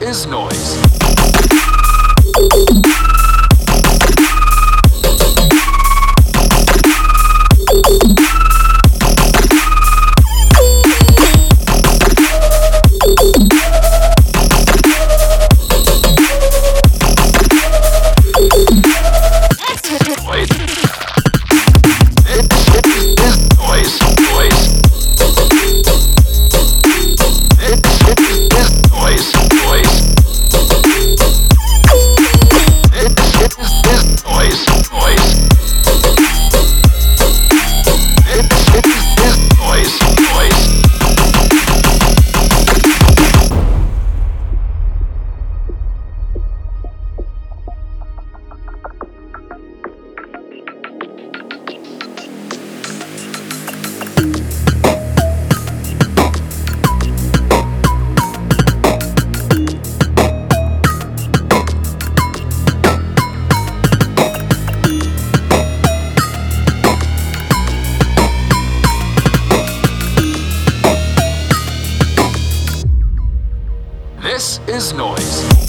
Is. Noise. Is noise.